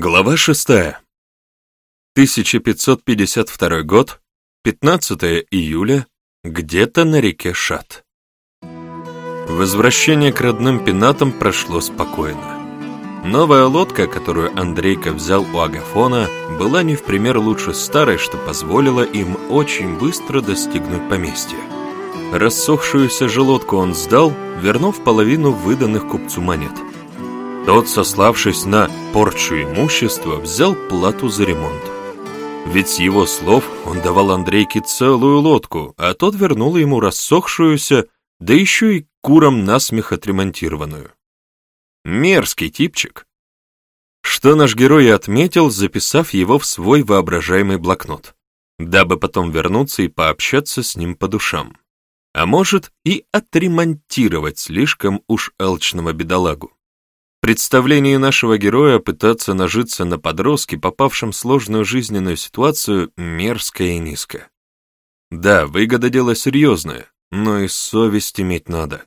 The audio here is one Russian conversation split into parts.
Глава 6. 1552 год, 15 июля, где-то на реке Шат. Возвращение к родным пенатам прошло спокойно. Новая лодка, которую Андрейка взял у Агафона, была не в пример лучше старой, что позволило им очень быстро достигнуть поместья. Рассохшуюся же лодку он сдал, вернув половину выданных купцу монет – тот, сославшись на порчу имущества, взял плату за ремонт. Ведь с его слов он давал Андрейке целую лодку, а тот вернул ему рассохшуюся, да еще и куром насмех отремонтированную. Мерзкий типчик. Что наш герой отметил, записав его в свой воображаемый блокнот, дабы потом вернуться и пообщаться с ним по душам. А может и отремонтировать слишком уж алчного бедолагу представлении нашего героя пытаться нажиться на подростке, попавшем в сложную жизненную ситуацию, мерзко и низко. Да, выгода дело серьезное, но и совесть иметь надо.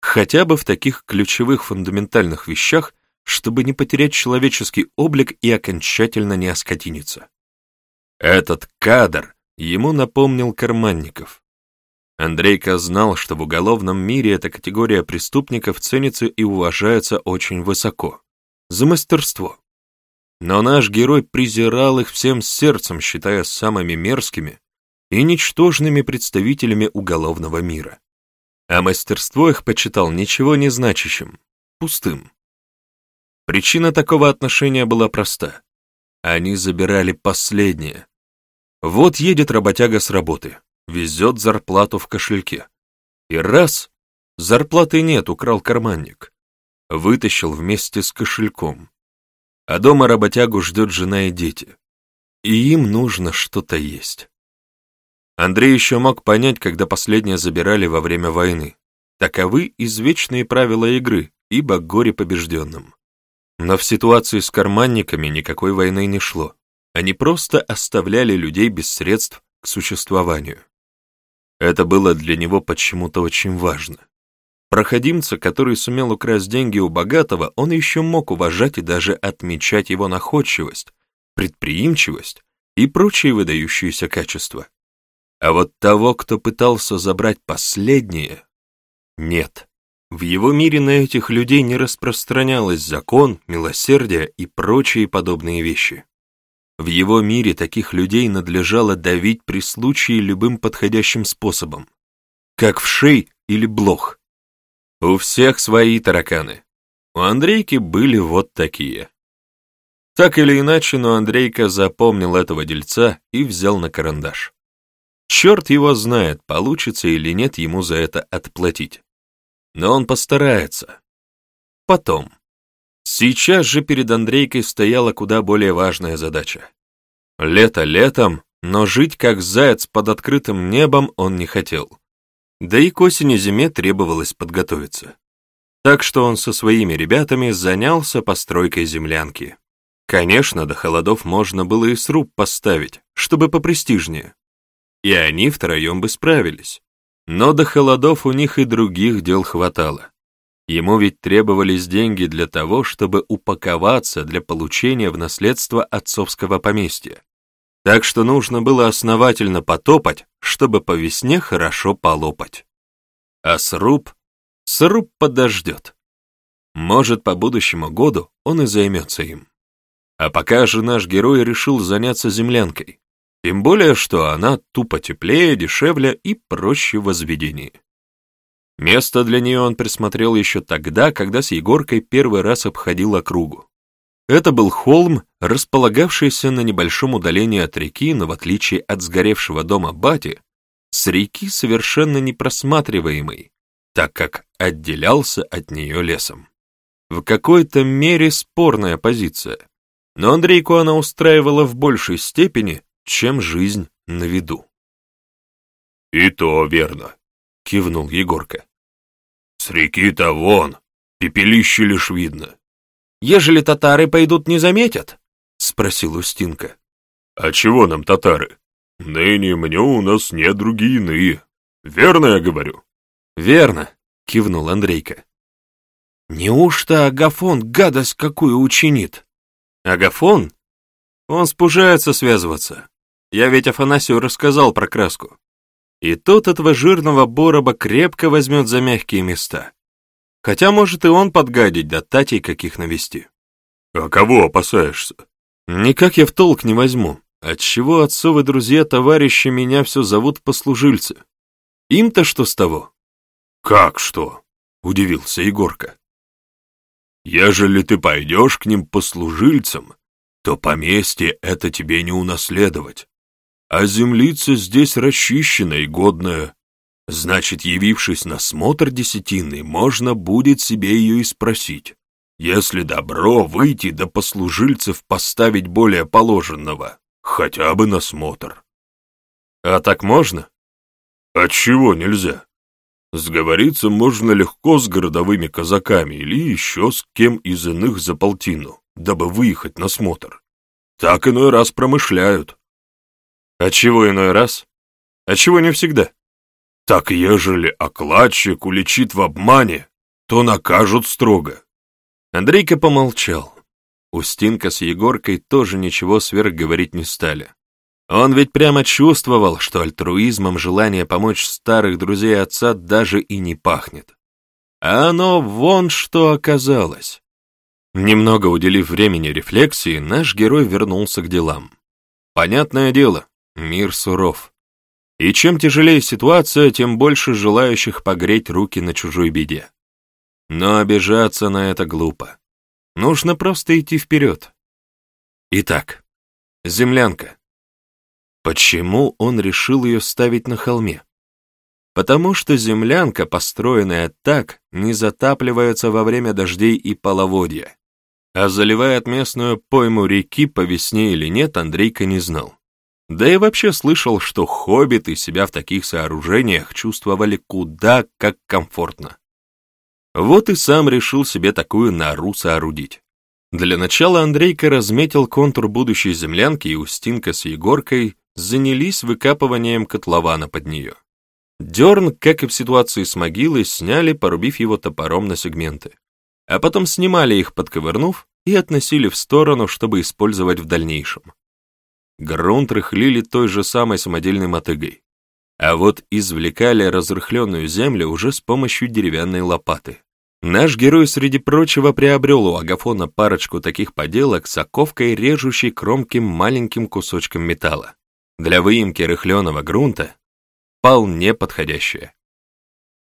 Хотя бы в таких ключевых фундаментальных вещах, чтобы не потерять человеческий облик и окончательно не оскотиниться. Этот кадр ему напомнил карманников. Андрейка знал, что в уголовном мире эта категория преступников ценится и уважается очень высоко. За мастерство. Но наш герой презирал их всем сердцем, считая самыми мерзкими и ничтожными представителями уголовного мира. А мастерство их почитал ничего не значащим, пустым. Причина такого отношения была проста. Они забирали последнее. Вот едет работяга с работы везет зарплату в кошельке. И раз, зарплаты нет, украл карманник. Вытащил вместе с кошельком. А дома работягу ждет жена и дети. И им нужно что-то есть. Андрей еще мог понять, когда последнее забирали во время войны. Таковы извечные правила игры, ибо горе побежденным. Но в ситуации с карманниками никакой войны не шло. Они просто оставляли людей без средств к существованию. Это было для него почему-то очень важно. Проходимца, который сумел украсть деньги у богатого, он еще мог уважать и даже отмечать его находчивость, предприимчивость и прочие выдающиеся качества. А вот того, кто пытался забрать последнее, нет. В его мире на этих людей не распространялось закон, милосердие и прочие подобные вещи. В его мире таких людей надлежало давить при случае любым подходящим способом, как в шей или блох. У всех свои тараканы. У Андрейки были вот такие. Так или иначе, но Андрейка запомнил этого дельца и взял на карандаш. Черт его знает, получится или нет ему за это отплатить. Но он постарается. Потом. Сейчас же перед Андрейкой стояла куда более важная задача. Лето летом, но жить как заяц под открытым небом он не хотел. Да и к осени-зиме требовалось подготовиться. Так что он со своими ребятами занялся постройкой землянки. Конечно, до холодов можно было и сруб поставить, чтобы попрестижнее. И они втроем бы справились. Но до холодов у них и других дел хватало. Ему ведь требовались деньги для того, чтобы упаковаться для получения в наследство отцовского поместья. Так что нужно было основательно потопать, чтобы по весне хорошо полопать. А сруб? Сруб подождет. Может, по будущему году он и займется им. А пока же наш герой решил заняться землянкой. Тем более, что она тупо теплее, дешевле и проще в возведении. Место для нее он присмотрел еще тогда, когда с Егоркой первый раз обходил округу. Это был холм, располагавшийся на небольшом удалении от реки, но в отличие от сгоревшего дома Бати, с реки совершенно непросматриваемый, так как отделялся от нее лесом. В какой-то мере спорная позиция, но Андрейку она устраивала в большей степени, чем жизнь на виду. «И то верно», — кивнул Егорка. С реки-то вон, пепелище лишь видно. Ежели татары пойдут, не заметят? Спросил Устинка. А чего нам татары? Ныне мне у нас не другие иные. Верно я говорю? Верно, кивнул Андрейка. Неужто Агафон гадость какую учинит? Агафон? Он спужается связываться. Я ведь Афанасию рассказал про краску. И тот этого жирного бороба крепко возьмет за мягкие места. Хотя, может, и он подгадить, да татей каких навести. А кого опасаешься? Никак я в толк не возьму. Отчего отцовы друзья-товарищи меня все зовут послужильцы? Им-то что с того? Как что? Удивился Егорка. Ежели ты пойдешь к ним послужильцам, то поместье это тебе не унаследовать. А землица здесь расчищена и годная. Значит, явившись на смотр десятины, можно будет себе ее и спросить. Если добро, выйти до послужильцев поставить более положенного, хотя бы на смотр. А так можно? Отчего нельзя? Сговориться можно легко с городовыми казаками или еще с кем из иных за полтину, дабы выехать на смотр. Так иной раз промышляют. А чего иной раз? А чего не всегда? Так ежели окладчик уличит в обмане, то накажут строго. Андрейка помолчал. Устинка с Егоркой тоже ничего сверх говорить не стали. Он ведь прямо чувствовал, что альтруизмом желание помочь старых друзей отца даже и не пахнет. А оно вон что оказалось. Немного уделив времени рефлексии, наш герой вернулся к делам. Понятное дело, мир суров. И чем тяжелее ситуация, тем больше желающих погреть руки на чужой беде. Но обижаться на это глупо. Нужно просто идти вперед. Итак, землянка. Почему он решил ее ставить на холме? Потому что землянка, построенная так, не затапливается во время дождей и половодья. А заливает местную пойму реки по весне или нет, Андрейка не знал. Да и вообще слышал, что хоббиты себя в таких сооружениях чувствовали куда как комфортно. Вот и сам решил себе такую нору соорудить. Для начала Андрейка разметил контур будущей землянки, и Устинка с Егоркой занялись выкапыванием котлована под нее. Дерн, как и в ситуации с могилой, сняли, порубив его топором на сегменты. А потом снимали их, подковырнув, и относили в сторону, чтобы использовать в дальнейшем. Грунт рыхлили той же самой самодельной мотыгой. А вот извлекали разрыхленную землю уже с помощью деревянной лопаты. Наш герой, среди прочего, приобрел у Агафона парочку таких поделок с оковкой, режущей кромки маленьким кусочком металла. Для выемки рыхленого грунта вполне подходящая.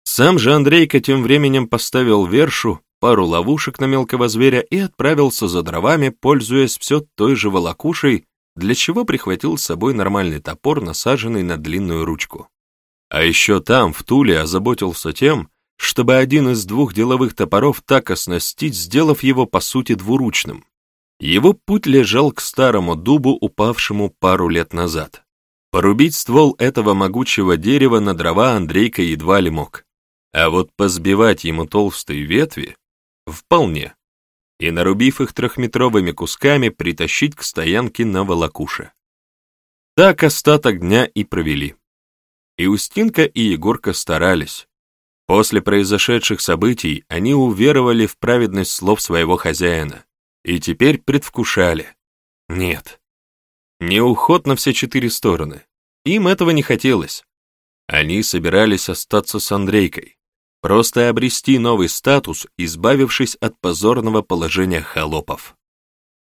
Сам же Андрейка тем временем поставил вершу, пару ловушек на мелкого зверя и отправился за дровами, пользуясь все той же волокушей, для чего прихватил с собой нормальный топор, насаженный на длинную ручку. А еще там, в Туле, озаботился тем, чтобы один из двух деловых топоров так оснастить, сделав его, по сути, двуручным. Его путь лежал к старому дубу, упавшему пару лет назад. Порубить ствол этого могучего дерева на дрова Андрейка едва ли мог. А вот позбивать ему толстые ветви — вполне и, нарубив их трехметровыми кусками, притащить к стоянке на волокуше. Так остаток дня и провели. И Устинка, и Егорка старались. После произошедших событий они уверовали в праведность слов своего хозяина и теперь предвкушали. Нет, не уход на все четыре стороны. Им этого не хотелось. Они собирались остаться с Андрейкой, Просто обрести новый статус, избавившись от позорного положения холопов.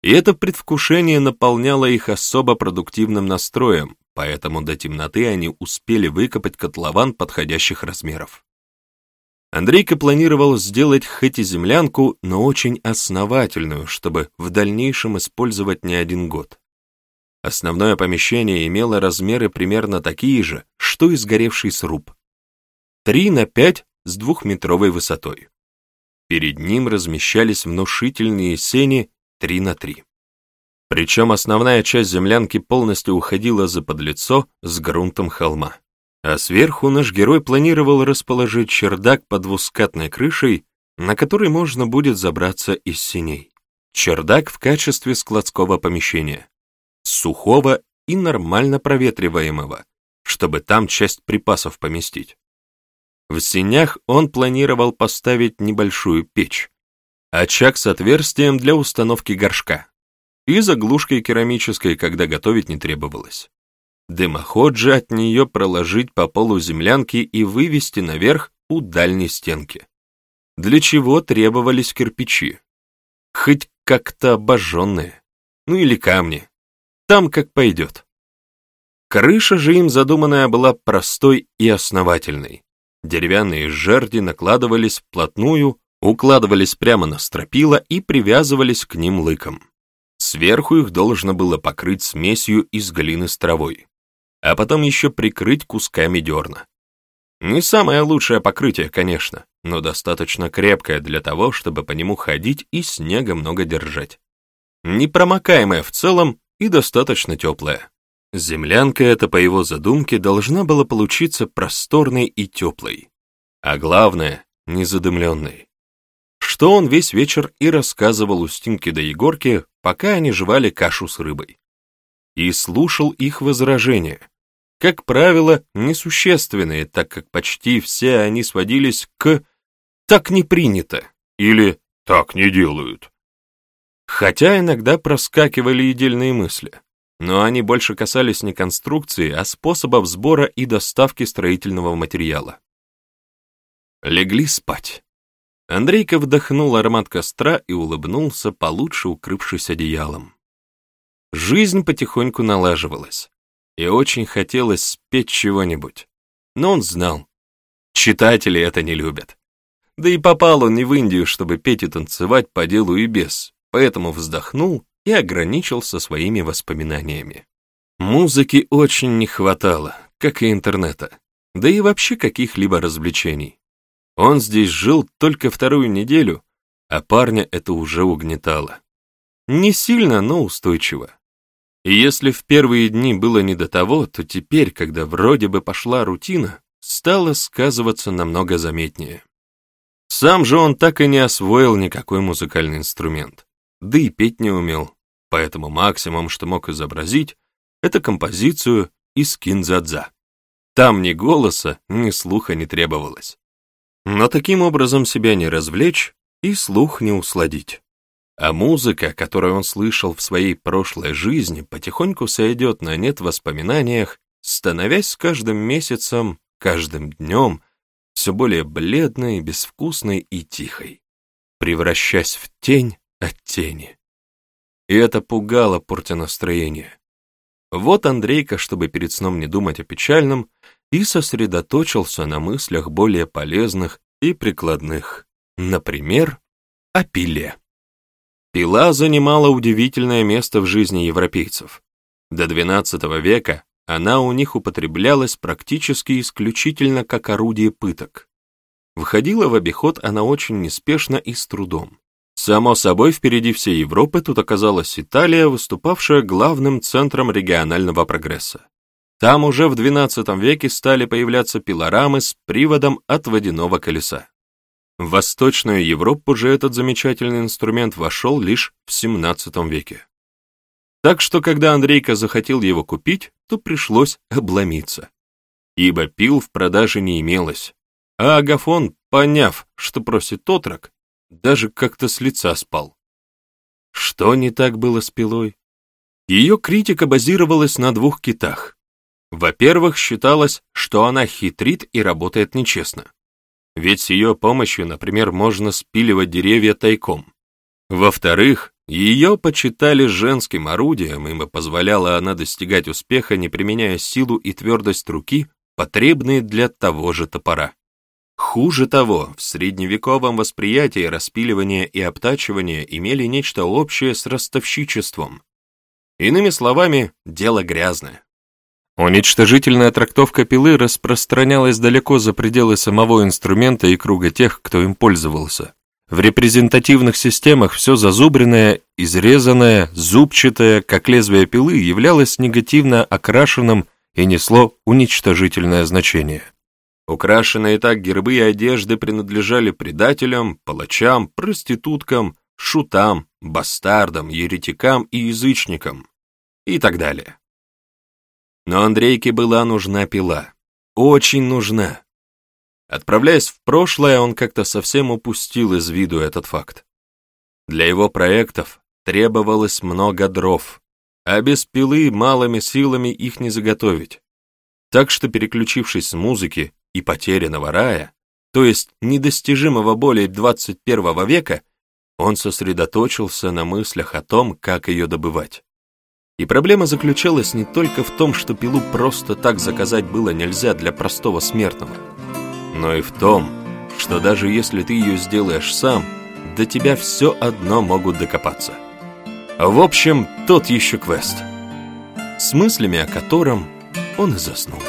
И это предвкушение наполняло их особо продуктивным настроем, поэтому до темноты они успели выкопать котлован подходящих размеров. Андрейка планировал сделать хоть и землянку, но очень основательную, чтобы в дальнейшем использовать не один год. Основное помещение имело размеры примерно такие же, что и сгоревший сруб. 3 на 5 с двухметровой высотой. Перед ним размещались внушительные сени 3 на 3. Причем основная часть землянки полностью уходила за подлицо с грунтом холма. А сверху наш герой планировал расположить чердак под двускатной крышей, на который можно будет забраться из синей. Чердак в качестве складского помещения, сухого и нормально проветриваемого, чтобы там часть припасов поместить. В сенях он планировал поставить небольшую печь, очаг с отверстием для установки горшка. и заглушкой керамической, когда готовить не требовалось. Дымоход же от нее проложить по полу землянки и вывести наверх у дальней стенки. Для чего требовались кирпичи? Хоть как-то обожженные, ну или камни. Там как пойдет. Крыша же им задуманная была простой и основательной. Деревянные жерди накладывались вплотную, укладывались прямо на стропила и привязывались к ним лыком. Сверху их должно было покрыть смесью из глины с травой а потом еще прикрыть кусками дерна. Не самое лучшее покрытие, конечно, но достаточно крепкое для того, чтобы по нему ходить и снега много держать. Непромокаемое в целом и достаточно теплое. Землянка эта, по его задумке, должна была получиться просторной и теплой. А главное, незадымленной. Что он весь вечер и рассказывал Устинке да Егорке, пока они жевали кашу с рыбой и слушал их возражения, как правило, несущественные, так как почти все они сводились к «так не принято» или «так не делают». Хотя иногда проскакивали и дельные мысли, но они больше касались не конструкции, а способов сбора и доставки строительного материала. Легли спать. Андрейка вдохнул аромат костра и улыбнулся, получше укрывшись одеялом. Жизнь потихоньку налаживалась, и очень хотелось спеть чего-нибудь. Но он знал, читатели это не любят. Да и попал он не в Индию, чтобы петь и танцевать по делу и без, поэтому вздохнул и ограничился своими воспоминаниями. Музыки очень не хватало, как и интернета, да и вообще каких-либо развлечений. Он здесь жил только вторую неделю, а парня это уже угнетало. Не сильно, но устойчиво. И если в первые дни было не до того, то теперь, когда вроде бы пошла рутина, стало сказываться намного заметнее. Сам же он так и не освоил никакой музыкальный инструмент, да и петь не умел, поэтому максимум, что мог изобразить, это композицию из кинзадза. Там ни голоса, ни слуха не требовалось. Но таким образом себя не развлечь и слух не усладить. А музыка, которую он слышал в своей прошлой жизни, потихоньку сойдет на нет в воспоминаниях, становясь с каждым месяцем, каждым днем все более бледной, безвкусной и тихой, превращаясь в тень от тени. И это пугало, портя настроение. Вот Андрейка, чтобы перед сном не думать о печальном, и сосредоточился на мыслях более полезных и прикладных, например, о пиле. Пила занимала удивительное место в жизни европейцев. До XII века она у них употреблялась практически исключительно как орудие пыток. Входила в обиход она очень неспешно и с трудом. Само собой, впереди всей Европы тут оказалась Италия, выступавшая главным центром регионального прогресса. Там уже в XII веке стали появляться пилорамы с приводом от водяного колеса. В Восточную Европу же этот замечательный инструмент вошел лишь в XVII веке. Так что, когда Андрейка захотел его купить, то пришлось обломиться. Ибо пил в продаже не имелось, а Агафон, поняв, что просит отрок, даже как-то с лица спал. Что не так было с пилой? Ее критика базировалась на двух китах. Во-первых, считалось, что она хитрит и работает нечестно. Ведь с ее помощью, например, можно спиливать деревья тайком. Во-вторых, ее почитали женским орудием, им позволяла она достигать успеха, не применяя силу и твердость руки, потребные для того же топора. Хуже того, в средневековом восприятии распиливание и обтачивание имели нечто общее с ростовщичеством. Иными словами, дело грязное. Уничтожительная трактовка пилы распространялась далеко за пределы самого инструмента и круга тех, кто им пользовался. В репрезентативных системах все зазубренное, изрезанное, зубчатое, как лезвие пилы, являлось негативно окрашенным и несло уничтожительное значение. Украшенные так гербы и одежды принадлежали предателям, палачам, проституткам, шутам, бастардам, еретикам и язычникам и так далее. Но Андрейке была нужна пила. Очень нужна. Отправляясь в прошлое, он как-то совсем упустил из виду этот факт. Для его проектов требовалось много дров, а без пилы малыми силами их не заготовить. Так что, переключившись с музыки и потерянного рая, то есть недостижимого более 21 века, он сосредоточился на мыслях о том, как ее добывать. И проблема заключалась не только в том, что пилу просто так заказать было нельзя для простого смертного, но и в том, что даже если ты ее сделаешь сам, до тебя все одно могут докопаться. В общем, тот еще квест, с мыслями о котором он и заснул.